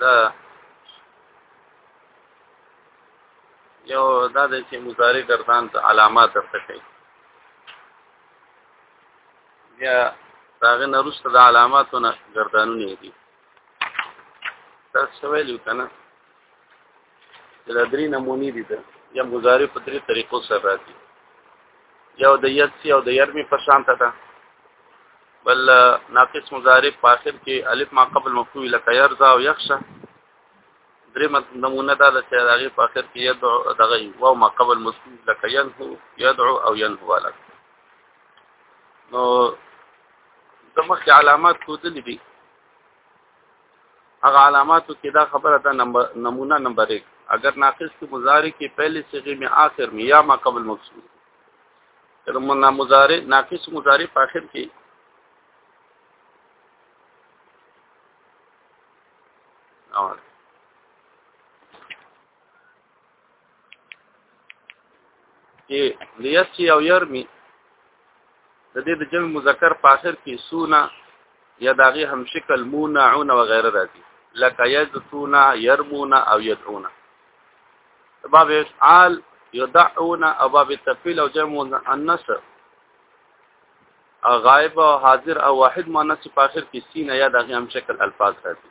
دا یو دا د چې مضارع ګردان ته علامات درته کوي بیا داغه نرسته د علاماتونه ګردانونه دي تاسو ویلو کنه دا درې نمونې دي ده یا مضارع په درې طریقو سره راځي یو د یسی او د یرمی په شان ده بل ناقص مضارع په اخر کې الف ما قبل مفعول لك يرضى او يخشى درې نمونه ده چې هغه په اخر کې یدعو دغه او ما قبل مفعول لك ينهو يدعو او ينهو لك نو د مخکې علامات کودلې دي هغه علاماتو کې دا خبره ده نمبر نمونه نمبر 1 اگر ناقص کې مضارع کې پہلے صيغه می آخر می یا ما قبل مقصود کله مون مضارع ناقص مضارع په اخر کې اور چې لیسی او یرمی د دې د جمع مذکر په اخر کې سونا یا داغه هم شکل مونعون و غیره راځي لکه یذتونا یرمونا او یدعونا باب افعال یدعون او باب تفعیل او جمع مؤنث غائب او حاضر او واحد مؤنث په اخر کې سین یا دغه هم شکل الفاظ راځي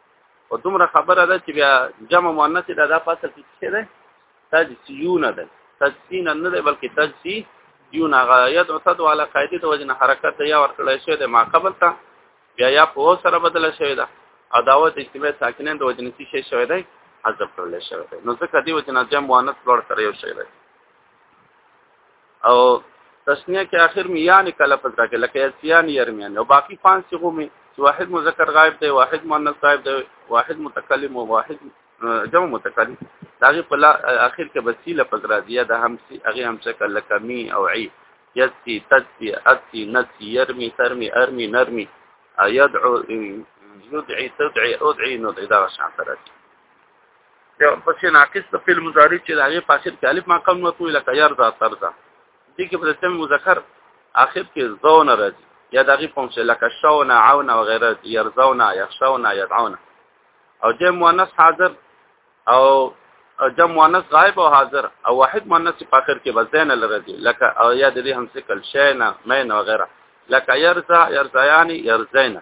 او دومره خبره ده چې بیا جمع مؤنث ده دا فصل کې څه ده تجسیون ده تجسین نه ده بلکې تجسی یون هغه یت او تد علی قاعده د وجنه حرکت یا ورکړل شوی ده ما قبل ته بیا یا په سره بدل شوی ده عداوت اجتماع ساکنین د وجنه څه شوی ده حذف کړل شوی ده نو ځکه دی وجنه جمع مؤنث لوړ کړی شوی ده او تسنیه کې اخر می یان کله پد راکې لکه یسیان یرمیان او باقی پنځ صيغو می واحد مذکر غائب دی واحد مؤنث غائب دی واحد متکلم او واحد جمع متکلم داغه په اخر کې وسیله پد راځي د همسی هغه همسه کله کمی او عی یسی تسی اتی نسی یرمی ترمی ارمی نرمی یدعو یدعی تدعی ادعی ندعی دا شان ترکی یو پسې ناقص د فعل مضارع چې د هغه فاصل کې الف مقام نو تو لکه يرضا ترضا دي کې په سم مذکر اخر کې زون راځي یا د هغه په څیر لکه شون عون او غیره يرزون يخشون يدعون او جمع مؤنث حاضر او جمع مؤنث غائب او حاضر او واحد مؤنث په اخر کې بزین لري لکه او یا د دې هم څه کل شینا مین او غیره لکه يرزا يرزيان يرزینا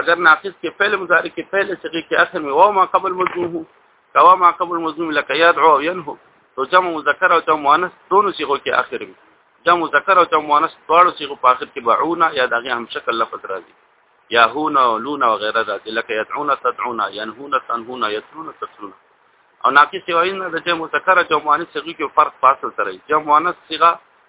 اگر ناقص کې فعل مضارع کې فعل صيغه کې اخر می واو ما قبل مضمون هو کوا ما قبل مضمون لك يدعو او ينهو تو جمع مذکر او جمع مؤنث دونو صيغو کې اخر می جمع مذکر او جمع مؤنث دواړو صيغو په اخر کې بعونا یا دغه هم شکل لفظ راځي يهون او لون او غیره ذات لك يدعون تدعون ينهون تنهون يتلون تتلون او ناقص وایي نه د جمع مذکر او جمع مؤنث صيغو کې فرق فاصل سره جمع مؤنث صيغه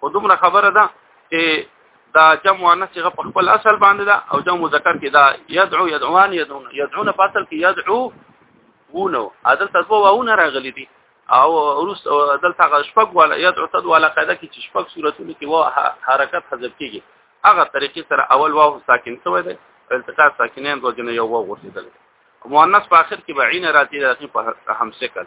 خو دومره خبره ده چې دا جمع مؤنث څنګه په خپل اصل باندې ده او جمع مذکر کې دا يدعو يدعوان يدعون يدعون په اصل کې يدعو وونه عدل تدو واونه راغلي دي او روس دلته غ شپږ ولا يدعو تد ولا قاعده کې چې شپږ صورتونه کې وا حرکت حذف کیږي هغه طریقې سره اول واو ساکن شوی دی التقاء ساکنین دوه جن یو واو ورسېدل مؤنث په اخر کې بعین راځي د همسکل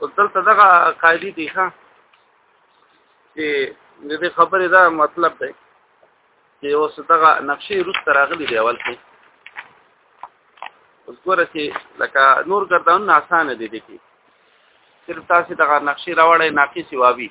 او دلته دغه قاعده دي ښه چې د دې خبرې دا مطلب دی چې اوس دغه نقشې روس تر راغلي دی اول کې اوس ګوره چې لکه نور ګردان آسان دي دي کې صرف تاسو دغه نقشې راوړې ناقصي وابي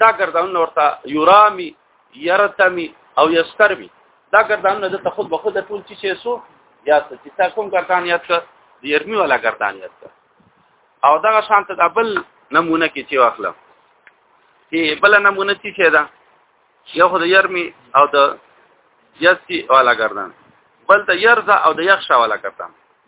دا ګردان ورته یورامی یرتمی او یسترمی دا ګردان نه ته خود به خود ټول چی شي سو یا څه چې تا کوم ګردان یاد کړ د یرمی ولا ګردان یاد کړ او دا شانت د بل نمونه کې چې واخلم چې بل نمونه چې شه دا یو خو د یرمی او د یسی ولا ګردان بل د یرزا او د یخشا ولا ګردان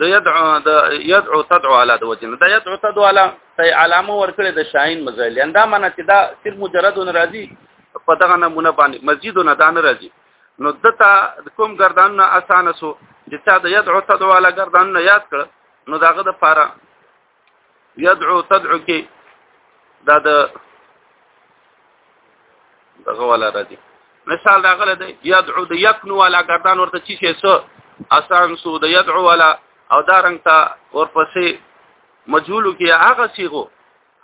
د يدعو د يدعو تدعو علی د وجنه د يدعو تدعو علی ته علامه ورکړي د شاهین مزایل یعنی دا معنی چې دا صرف مجرد ناراضي په دغه نمونه باندې مسجد نه دا ناراضي نو دته کوم گردان نه اسانه سو چې چا د يدعو تدعو علی گردان نه یاد کړ نو داغه د پاره يدعو تدعو کې دا د دغه ولا راځي مثال راغله دی يدعو د يقنو ولا ګردان ورته چی شي سو اسان سو د يدعو ولا او دا رنګ ته ورپسې مجهولو کې هغه صيغو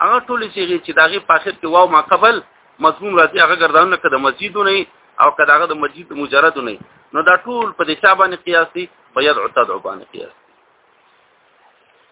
هغه ټول صيغې چې داغه په اخر کې واو ما قبل مضمون راځي هغه ګردان نه کده مسجد نه او کده هغه د مسجد مجرد نه نو دا ټول په دې شابه قياسي بيدعو تدعو باندې قياسي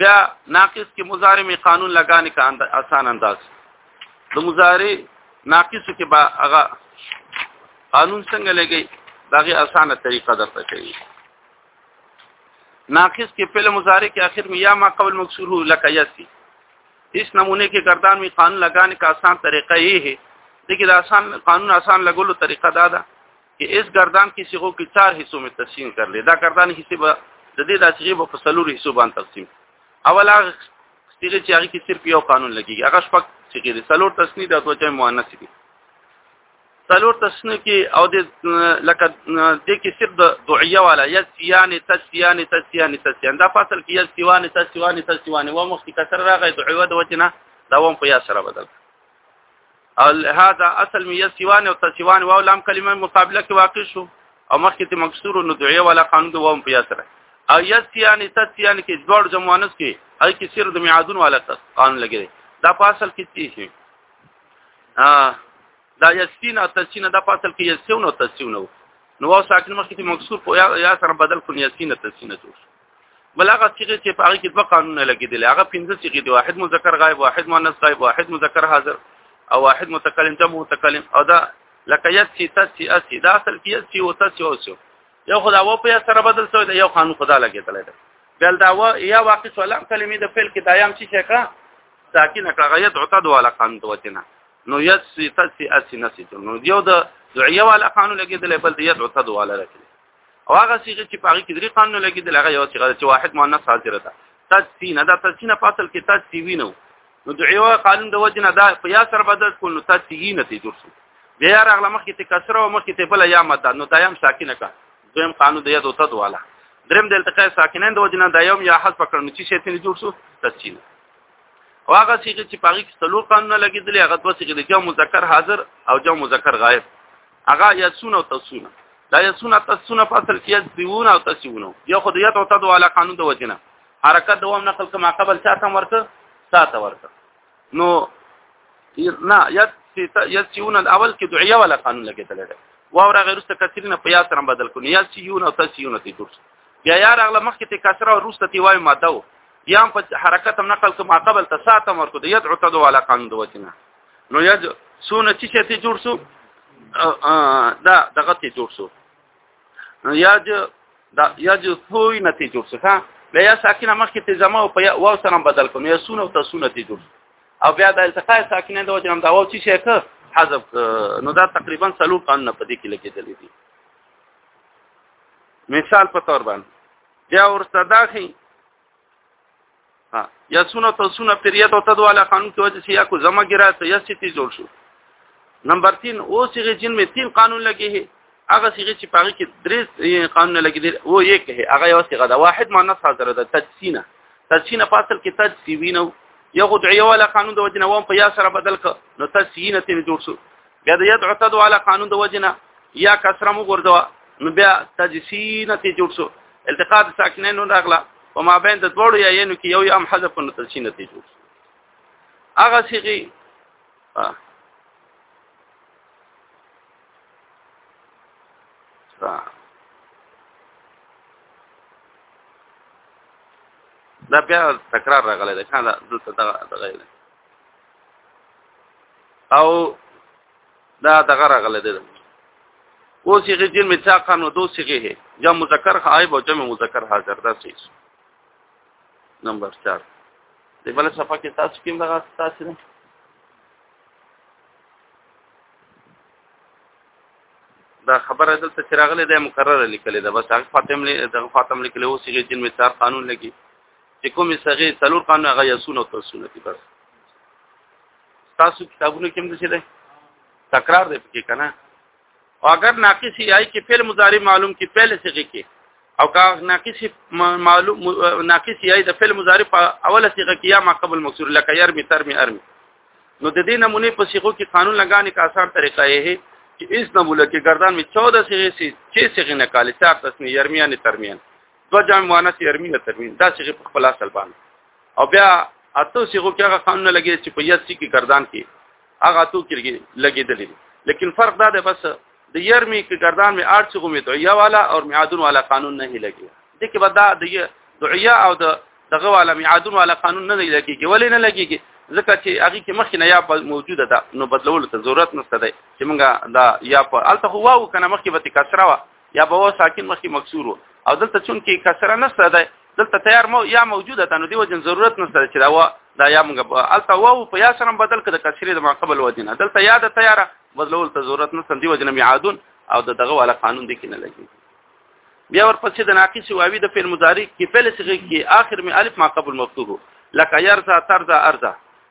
بیا ناقص کې مضارع می قانون لګانې کا اند... آسان انداز د مضارع ناقص کې با هغه قانون څنګه لګي داغه اسانه طریقه درته کوي ناقص کې فعل مضارع کې اخر می یا ما قبل مکسور هو لک یسی اس نمونه کې گردان می قانون لګانې کا آسان طریقه یې ہے دغه آسان قانون آسان لګولو طریقه دا ده کې اس گردان کې صيغو کې چار حصو مې تقسیم کړ لې دا گردان حصے به د دې د صيغې په فصلو حصو باندې تقسیم اول هغه صيغه چې هغه کې صرف یو قانون لګيږي هغه شپږ صيغې دي سلور تسنی د توجه مؤنث دي سلور تسنی کې او د لکه د کې صرف د دعیه والا یا سیان تسیان تسیان تسیان دا فصل کې یا سیوان تسیوان تسیوان و مخکې کسر راغی دعیه د وجنه دا وم په یا سره بدل هذا اصل می سیوان او تسیوان واو لام کلمه مقابله کې واقع شو او مخکې ته مکسور نو دعیه ولا قانون د ووم په سره او یسیان تسیان کې جوړ جمعانس کې هغه کې سر د میعادون ولا قانون لګی دا په اصل کې څه شي ها دا یسین او تسین دا په اصل کې یسون او تسین نو واو ساکن مخکې ته مکسور په یا سره بدل کړي یسین تسین جوړ بل هغه صيغه چې په هغه کې دوه قانونونه لګیدل هغه پنځه صيغه دي واحد مذکر غائب واحد مؤنث غائب واحد مذکر حاضر او واحد متکلم جمع متکلم او دا لکه یت چې تسی اسی دا اصل کې یت چې او تسی او سو یو خدا و په سره بدل شوی دی یو قانون خدا لګیدل دی بل دا و یا واقع سلام کلمې د فعل کې دایام چې شکا ساکن کړه غیت عتد ولا قانون دوتنه نو یت چې تسی اسی نسی نو یو د دعیه ولا قانون لګیدل بل د یت عتد ولا لګیدل او هغه صيغه چې پاره کې درې قانون لګیدل هغه یو صيغه چې واحد مؤنث حاضر ده تدسین دا تدسین په اصل کې تدسیوی نو نو دعیو قانون د وجنه دا په یا سره بدل کول نو تدسیین ته جوړ شو بیا راغله مخکې ته کسره او مخکې ته بل یا مد نو دایم ساکنه کا دویم قانون د یاد او تد والا دریم د التقاء ساکنین د وجنه دایم یا حذف کړنو چې شی ته جوړ شو تدسین او هغه صيغه چې پاغي کې څلور قانون لګیدل هغه دوه صيغه دي جمع مذکر حاضر او جمع مذکر غائب هغه یسون او تسون دا یسون او تسون په اصل کې یسون او تسون یو خو د یت او تدو علی قانون د وجنه حرکت دوام نقل کما قبل ساته ورته ساته ورته نو نه یت یسون الاول کې دعیه ولا قانون لګیدل دی واو را غیرسته کثیرنه په یا سره بدل کو نه یسون او تسون تی درس بیا یا رغله مخکې ته کسره او روسته تی وای ماده یا په حرکت هم نقل کوم قبل ته ساته مرکو د یدعو تدو علی قانون د وجنه نو یج سونه چې چې ته جوړ سو دا دغه ته جوړ سو یج دا یج ثوی نه ته جوړ سو ها لا یا ساکنه مخکې ته زما او په واو سره بدل کوم یا سونه او تسونه ته جوړ او بیا د التقاء ساکنه د وجنه دا واو چې شي که حذف نو دا تقریبا سلو قانون په دې کې لګیدل دي مثال په تور باندې بیا ورسته داخی ها یا سونه تو سونه پریت او تدو علی قانون کی وجه سے یا کو زما گرا تو یا سیتی جوړ شو نمبر 3 او سیغه جن میں تین قانون لگے ہے هغه سیغه چې پاغي کې درې قانون لګی دی او یې کې هغه یو سیغه دا واحد مؤنث حاضر ده تجسینه تجسینه فاصل کې تجسیوینه یو غدعیه ولا قانون د وجنه وام په یا سره بدل ک نو تجسینه تین جوړ شو بیا د یدعو تدو علی قانون د وجنه یا کسره مو ګرځوا نو بیا تجسین ته جوړ شو التقاط ساکنین راغله په ما بین د دوړو یا ینو کې یو یا هم حذف نو تجسین ته جوړ شو هغه سیغي دا بیا تکرار راغلی دا کنه دلته دا غیر او دا دغه راغله ده او صيغه جن متاقا نو دو صيغه هي جمع مذکر غائب او جمع مذکر حاضر دا صحیح نمبر 4 د بل صفه کې تاسو کوم دغه تاسو نه دا خبره دلته چې راغله د مقرره لیکلې ده بس هغه فاطم له دغه فاطم لیکلې او صيغه جن متاقا قانون لګي چې کومې صغې څلور قانون هغه یسون او ترسونه دي بس تاسو کتابونو کې هم څه دی تکرار دی پکې کنه او اگر ناقص یې آی کې فعل مضارع معلوم کې فعل صغې کې او کا ناقص معلوم ناقص یې آی د فعل مضارع په اوله صغه کې یا ما قبل مکسور لکه یرمی ترمی ارمی نو د دې نمونه په صغو کې قانون لګانې کا آسان طریقه یې چې اس نمونه کې گردان می 14 صغې سي 6 صغې نه کالې 4 تسنی یرمیان ترمیان دو جمع مؤنث ارمین ترمین دا صيغه په خپل اصل باندې او بیا اته صيغه کې هغه قانون لګي چې په یسی کې گردان کې هغه تو کې لګیدلې لیکن فرق دا دی بس د یرمی کې گردان می آټ صيغه می دعیا والا او میعادون والا قانون نه لګي د کې بدا د دعیا او د دغه والا میعادون والا قانون نه لګي کې ولې نه لګي کې ځکه چې هغه کې مخکې نه یا موجوده ده نو بدلول ته ضرورت نشته دی چې موږ دا یا په الته هو او کنه مخکې به کسره وا یا به ساکن مخکې مکسور او دلته چون کې کسره نشته ده دلته تیار مو یا موجوده تنو دی وجن ضرورت نشته چې دا و دا یا موږ الته و په یا سره بدل کړه کسره د ما قبل ودینه دلته یا د تیار بدلول ته ضرورت نشته دی وجن میعادون او د دغه والا قانون دی کې نه لګي بیا ورپسې د ناقص واوی د فعل مضارع کې فعل صيغه کې آخر می الف ما قبل مفتوح لکه يرزا ترزا ارزا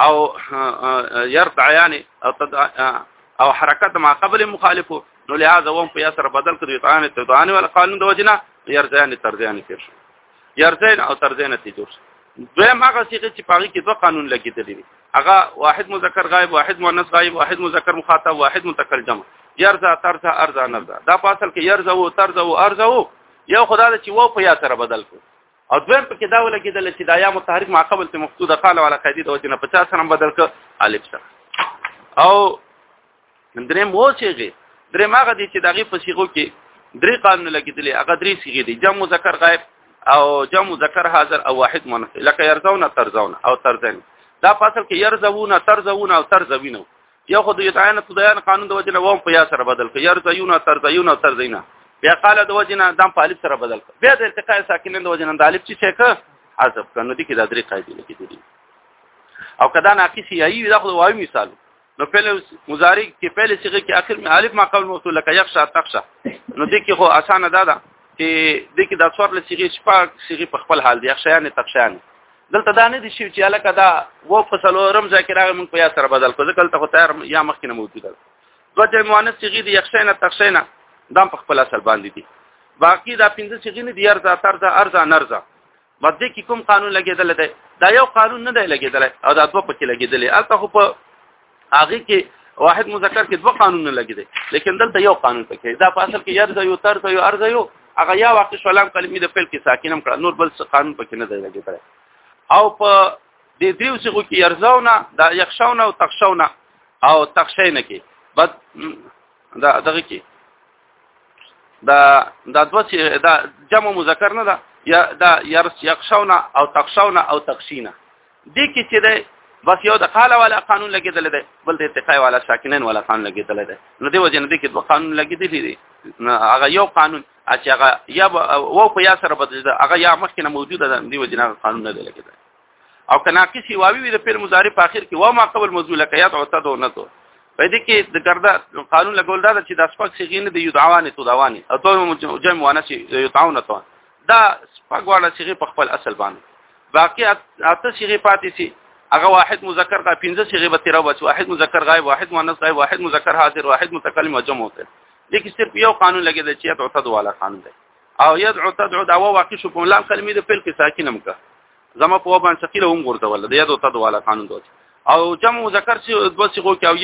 او يرتع يعني او حرکت ما قبل مخالفو نو لهدا ووم په یاسر بدل کړی طعام ته طعام ول قانون د وجنه يرزان ترزان تیر شو يرزان او ترزان ته جوړ شو دویم هغه صيغه چې پاږي کې دوه قانون لګیدلی دي هغه واحد مذکر غائب واحد مؤنث غائب واحد مذکر مخاطب واحد متکل جمع يرزا ترزا ارزا نرزا دا په اصل کې يرزا او ترزا او ارزا یو خدای چې وو په یا سره بدل کو او دویم په کې دا ولګېدل چې دا یا متحرک ما قبل ته مفتوده قال ولا قیدی د وجنه 50 سره بدل ک الف سره او درې مو چېږي درې ماغه دي چې دغه په صيغو کې درې قانون لګېدلې هغه درې صيغې دي جمع مذکر غائب او جمع مذکر حاضر او واحد مؤنث لکه يرزون ترزون او ترزن دا فصل کې يرزون ترزون او ترزوین یو خو د یتعین تدیان قانون د وجه نه ووم په یا سره بدل کړ یار زیونه تر زیونه تر زینا بیا قال د وجه نه دم په الف سره بدل کړ بیا د ارتقاء ساکنین د وجه نه د الف چې څه ک عذاب کنه دي کې د درې قاعده لیکې دي او کدا ناقص یی دا خو واوی مثال نو پهله مضارع کې پهله صيغه کې اخر می الف ما قبل موصول لك يخشى تخشى نو دې کې خو اسانه ده ده چې دې کې د څور له صيغه شپږ صيغه په خپل حال دي يخشيان تخشيان دلته دا نه دي شي چې الکه دا و په سلورم ځای کې راغی موږ په یا سره بدل کړو ځکه ته تیار یا مخکې نه موجود ده دوه ځای مؤنث صيغه دي یخشینا تخشینا دا په خپل اصل باندې دي باقی دا پنځه صيغه نه دي ارزا ترزا ارزا نرزا باندې کې کوم قانون لګیدل دی دا یو قانون نه دی لګیدل او دا دوه پکې لګیدل البته خو په هغه کې واحد مذکر کې دوه قانون لګي دي لیکن دلته یو قانون پکې دا په اصل کې یرز یو تر یو ارز یو هغه یا واقع شلام کلمې د فعل کې ساکینم کړه نور بل څه قانون پکې نه دی لګي کړی او په دې دریو څه کې یرزونه دا یخشونه او تخشونه او تخشینه کې بد دا دغه کې دا دا دوه چې دا جمع مذکر نه ده یا دا یرس یخشونه او تخشونه او تخشینه دې کې چې ده بس یو د قال والا قانون لګیدل دی بل د ارتقای والا ساکنین والا قانون لګیدل دی نو دی وجه نه دی کې دوه قانون لګیدلی دی هغه یو قانون چې هغه یا و په یا سره بدل دی هغه یا مخکې نه موجوده ده دی وجه نه قانون نه دی لګیدل او کنا کسی واوی وی د پیر مضارع په اخر کې و ما قبل موضوع لکیات او تدو نه تو په دې کې د ګرده قانون لګول دا چې د اسپک سیغین د یدعوانه تو دوانه او تو جمع ونه چې یتعونه تو دا سپګواړه صيغه په خپل اصل باندې باقي اته صيغه پاتې سي هغه واحد مذکر کا پنځه صيغه به تیرا وځي واحد مذکر غایب واحد مؤنث غایب واحد مذکر حاضر واحد متکلم جمع ہوتے لیکن صرف یو قانون لګی دی چې تعتد والا قانون دی او يدعو تدعو دا واقع شو په لام کلمې د فعل کې ساکن هم کا زما په باندې ثقيله هم ګرځول د یادو تد والا قانون دوت او جمع مذکر چې دوه صيغو کې او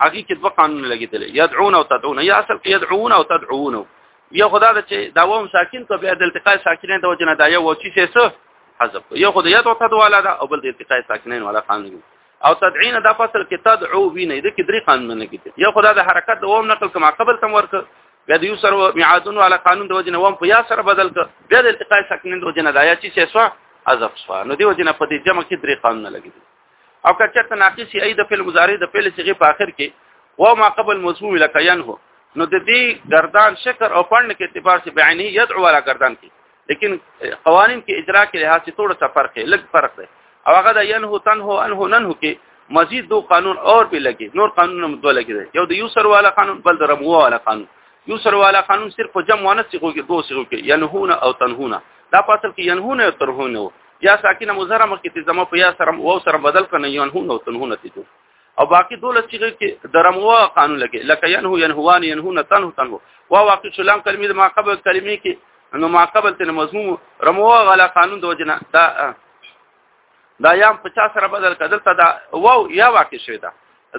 هغه کې دوه قانون لګیدل يدعون او تدعون یا اصل کې يدعون او تدعون یو خدا د چې دا ووم ساکن ته بیا د التقاء ساکنین د وجنه دا یو چې څه حذف یو خدای یاد او تدواله دا او بل د التقاء ساکنین ولا قانون او تدعین دا فصل کې تدعو ویني د کې درې قانونونه کې یو خدای د حرکت د ووم نقل کما قبل تم ورک بیا د یو سره میعادون علی قانون د وجنه ووم په یا سره بدل ک بیا د التقاء سکنین د وجنه دا یا چې سوا عذف سوا نو دی وجنه په دې جمع کې درې قانونونه لګي او کچه تناقض ای د فعل مضارع د فعل صيغه په اخر کې و ما قبل موصوم لکيان هو نو د دې گردان شکر او پړن کې اعتبار سي بعینه يدعو علی گردان کې لیکن قوانین کې اجرا کې لحاظ څه څه فرق دی لږ فرق دی او هغه د ینه تنه انه ننه کې مزید دو قانون اور به لګي نور قانون هم دوه لګي یو د یوسر والا قانون بل د رمو والا قانون یوسر والا قانون صرف په جمع ونه سیغو کې دوه سیغو کې ینهونه او تنهونه دا په اصل کې ینهونه او ترهونه یا ساکینه مزره مخکې ته زمو په یا سره او سره بدل کنه ینهونه او تنهونه ته او باقی دولت چې کې درمغه قانون لګي لکه ينهو ينهوان ينهون تنه تنه وا واقع شلام کلمې د ماقبل کلمې کې نو ماقبل ته مضمون رموه غلا قانون د وجنه دا دا یام 50 سره بدل کدل ته دا واو یا واقع شوی دا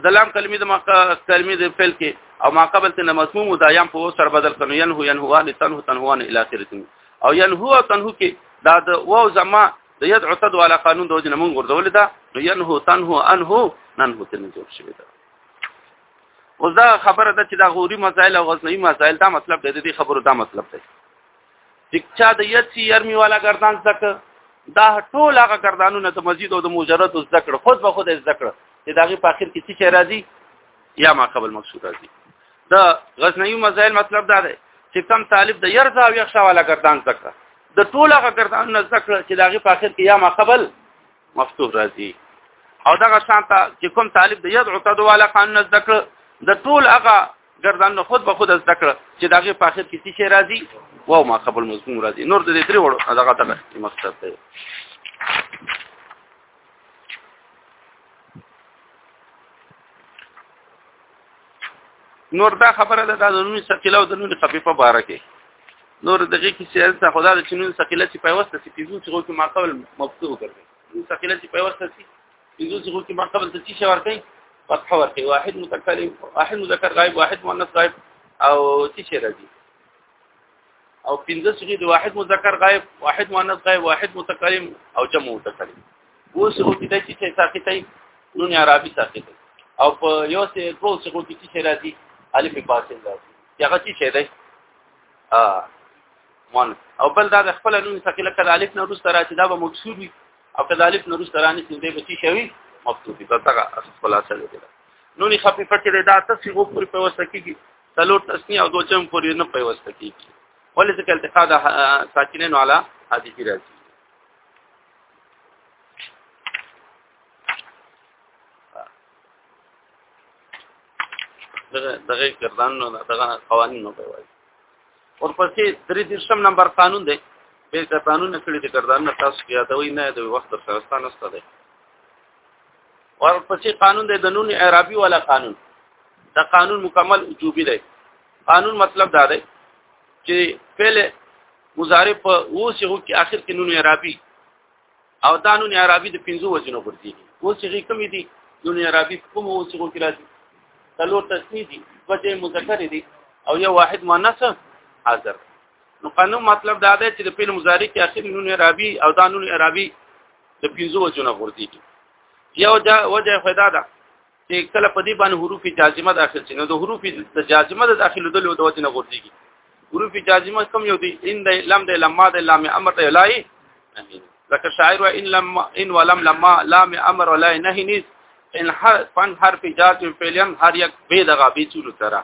د لام کلمې د ماقبل کلمې د فعل کې او ماقبل ته مضمون دا یام په سره بدل کړو ينهو ينهوان تنه تنهوان الى اخره او ينهو تنهو کې دا د واو زما د ید عتد والا قانون د وجنه مونږ ورته ولیدا نو ینه تنه انه ننه تنه جوړ شوی دا اوس دا خبره ده چې دا غوري مسائل او غزنوي مسائل دا مطلب دی د دې خبرو دا مطلب دی چې چا د یت سی یرمی والا گردان زک دا ټول هغه گردانونه د مزید او د مجرد ذکر خود به خود ذکر چې داغه په اخر کې څه راځي یا ما قبل مقصود راځي دا غزنوي مسائل مطلب دا دی چې کم طالب د ير زاویه شواله ګردان ذکر د ټوله ګردان نه ذکر چې داغه په اخر کې یا ما قبل مفتوح راځي او دغه شانته چې کوم طالب د يدعو تدواله قانون ذکر د ټول هغه ګردان نه خود به خود ذکر چې داغه په اخر کې څه راځي واو ما قبل مضمون راځي نور د دې درې وړو دغه دغه مقصد دی نور دا خبره ده د نون ثقيله او د نون خفيفه باره کې نور دغه کې سیاست ته خدا د چنون ثقيله چې پیوسته چې پیزو چې غوښه ما قبل مفتوح کړی نون ثقيله چې پیوسته چې پیزو چې غوښه ما قبل ته چې شور کوي فتح ورکړي واحد متکلم واحد مذکر غائب واحد مؤنث غائب او چې شي راځي او پنځه صيغه د واحد مذکر غائب واحد مؤنث غائب واحد متکلم او جمع متکلم اوس او کې د چې ساقطي نون عربي ساقطي او په یو څه دوه څه کې چې راځي الف فاصل راځي هغه چې شه دی ا مون او بل دا خپل نون ثقيله کړه الف نه روس راځي دا به مکسور وي او کله الف نه روس رانه چې دی به چې شوی مفتوح دي دا څنګه خلاصه لري نون خفيفه چې دا تاسو غو پر په وسه کېږي څلور تسنی او دوه جمع پورې نه په وسه کېږي ولې ځکه التقاء د ساکینانو علا حدیث راځي دغه دغه کردان نو دغه قوانين نو کوي ورپسې درې دیرشم نمبر قانون دی به دا قانون کړی دی کردان نه تاسو بیا دا وی نه د وخت سره ستانه ست دی ورپسې قانون دی د نون عربي ولا قانون دا قانون مکمل وجوبي دی قانون مطلب دا دی چې فعل مضارع په اوسېغو کې آخر کې نون عربي او دا نون عربي د پنځو وزنو ګرځي اوسېږي کمی دي نون عربي کوم اوسېغو کې راځي څلور تسنی دي وجه مذکر دي او یو واحد مؤنث حاضر نو قانون مطلب دا دی چې د فعل مضارع کې آخر نون عربي او دا نون عربي د پنځو وزنو ګرځي یو وجه فائدہ ده چې کله په دې باندې حروف جازمه داخل شي نو د حروف د جازمه د داخلو دلو د وجه نه غورځيږي حروف جازمه کوم یو دي ان د لم د لما د لام امر د لای لکه شاعر و ان لم ان ولم لما لام امر ولا نهي نس ان حرف فن حرف جاز فعلن هر یک به دغه به چولو ترا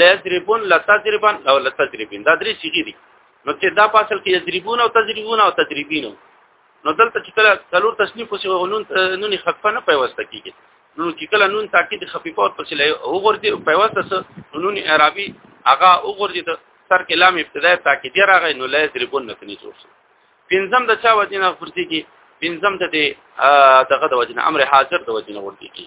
لا یضربون لا تضربن او لا تضربین دا درې صيغې دي نو چې دا په اصل کې یضربون او تضربون او تضربین نو دلته چې کله څلور تصنیف وسې غنون نون خفه نه پیوسته کیږي نو چې کله نون تاکید خفیفه او پسې لای او ورته پیوسته سره نون اعرابي هغه او ورته د سر کې لام ابتدای تاکید راغی نو لا یضربون نه کني جوړ شي پنځم د چا وجنه فرضي کې پنځم د دغه د وجنه امر حاضر د وجنه ورته کې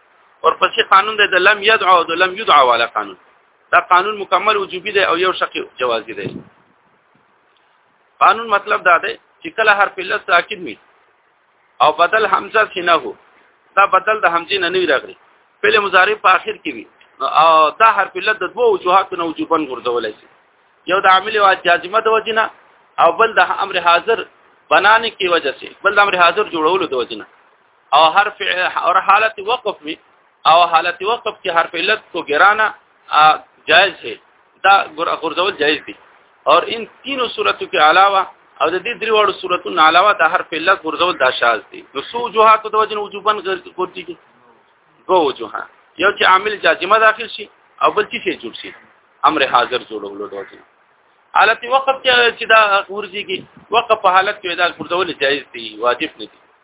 ورپسې قانون دی د لم يدعو او د لم يدعو والا قانون دا قانون مکمل وجوبي دی او یو شق جوازي دی قانون مطلب دا دی چې کله حرف علت ساکن وي او بدل حمزه سینه هو دا بدل د حمزه نه نه راغلي فعل مضارع په اخر کې وي او دا حرف علت د دوه وجوهاتو نه وجوبن ګرځول شي یو د عامل او جازمه د وجنه او بل د امر حاضر بنانه کې وجه شي بل د امر حاضر جوړولو د وجنه او حرف او حالت وقف وی او حالت وقف کې حرف علت کو ګرانه جائز ہے دا غرزول جائز دي اور ان تینو صورتو کې علاوه او د دې درې وړو صورتو نه علاوه د حرف علت غرزول دا شاذ دي نو سو جوهات د وجن وجوبن ګرځي کې دو وجوه یو چې عامل جازمه داخل شي او بل چې جوړ شي امر حاضر جوړولو دوی حالت وقف چې دا غرزي کې وقف په حالت کې دا غرزول جائز دي واجب نه دي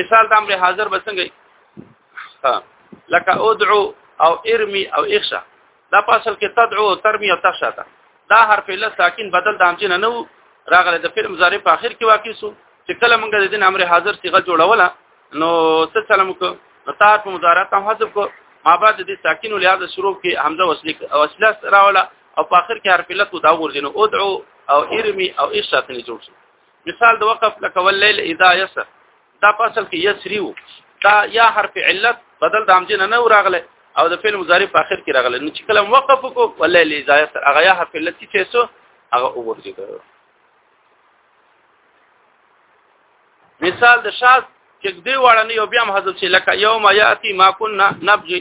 مثال د امر حاضر بسنګي ها لکه ادعو او ارمي او اخشا دا په اصل کې تدعو او ترمي او تخشا ده دا حرف له ساکن بدل د همجن نه وو راغله د فعل مضارع په اخر کې واقع سو چې کله موږ د دین امر حاضر صيغه جوړوله نو څه سلام کو نو تار په مضارع ته حذف کو ما بعد د ساکن لحاظ شروع کې حمزه وصلی وصله راوله او په اخر کې حرف له تو دا ورځنو ادعو او ارمي او اخشا ته جوړ شو مثال د وقف لك والليل اذا يسر دا فصل کې يسري وو دا یا حرف علت بدل د امجن نه وراغله او د فعل مضارع په اخر کې راغله نو چې کلم وقف کو والليل اذا يسر هغه یا حرف علت چې سو هغه وګرځي مثال د شاز چې دې واړه نه یو بیا هم حذف شي لکه یوم یاتی ما كنا نبغي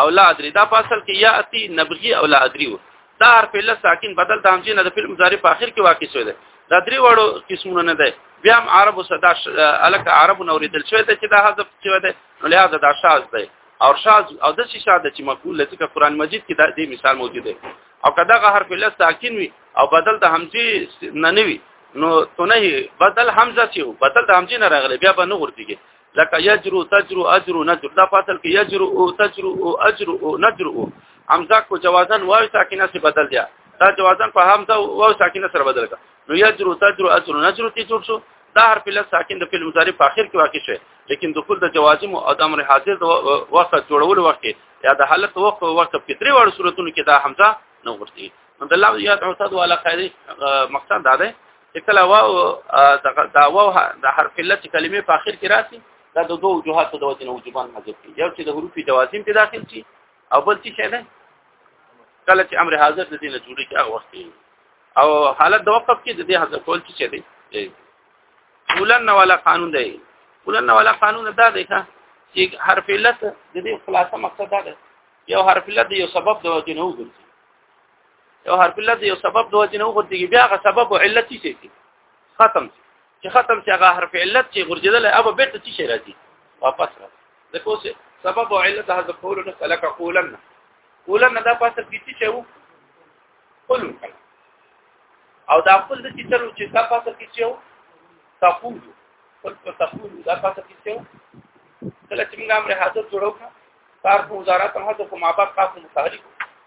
او لا ادري دا په اصل کې یاتی نبغي او لا ادري وو دا حرف له ساکن بدل د همزې نه د فعل مضارع په اخر کې واقع شوی دی دا درې وړو قسمونه نه دی بیا هم عربو صدا الک عربو نو ریدل شوی دی چې دا حذف شوی دی نو لهدا دا شاز دی او شاز او د شي شاده چې مقبول لته قرآن مجید کې دا دې مثال موجود دی او کدا غ حرف له ساکن وي او بدل د همزې نه نوي نو تنهي بدل حمزه چې بدل د همزې نه راغلی بیا به نه ورتيږي لکه یجرو تجرو اجرو نجر دا فاصل کې یجرو او تجرو او اجرو او نجر او حمزه کو جوازن واو ساکنه سره بدل دیا دا جوازن په حمزه واو ساکنه سره بدل کا نو یجرو تجرو اجرو نجر تی جوړ شو دا هر په لږ ساکن د فعل مضارع په اخر کې واقع شي لیکن دخول د جوازم او د امر حاضر د وخت جوړولو وخت یا د حالت وخت او وخت په درې وړ صورتونو کې دا حمزه نو ورتي نو د الله یاد او صد والا خیری مقصد دا دی کله واو دا واو د حرف علت کلمې په اخر کې راځي دا د دوه وجوهاتو د وجنه وجوبان حذف دي یو چې د حروف جوازم په داخل شي او بل چې شه ده کله چې امر حاضر د دې نه جوړي کې هغه وخت او حالت د وقف کې د دې حذف کول چې شه دي ولن ولا قانون دی ولن ولا قانون دا دی چې حرف علت د دې خلاصه مقصد دا دی یو حرف علت یو سبب د وجنه وګرځي یو حرف علت یو سبب دوه جنو غوړتي بیا غ سبب او علت شي شي ختم چې ختم چې هغه حرف علت چې غورځیدل اوبه بیرته چې شي راځي واپس راځي ځکه اوس سبب او علت هغه قول نه کلک قولن قولن دا پاسه کیږي چې وو قولن او دا خپل د چې تر چې دا پاسه کیږي وو تقول خپل تقول دا پاسه کیږي وو کله چې موږ امر حاضر جوړو کار کو وزارت هغه کومه باب کا متحرک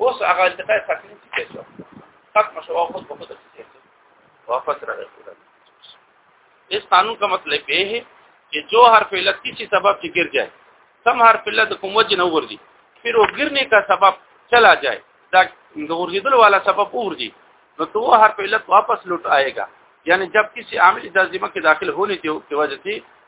اوس هغه التقاء ساکنین څه کیسه ختم شو او خود په خود واپس راغی اس قانون کا مطلب یہ ہے کہ جو حرف علت کسی سبب سے گر جائے سم حرف علت کوم وجه نه ورځي پھر وہ گرنے کا سبب چلا جائے دا ورځیدل والا سبب ورځي نو تو وہ حرف علت واپس لوٹ آئے گا یعنی جب کسی عامل جازمہ کے داخل ہونے کی وجہ سے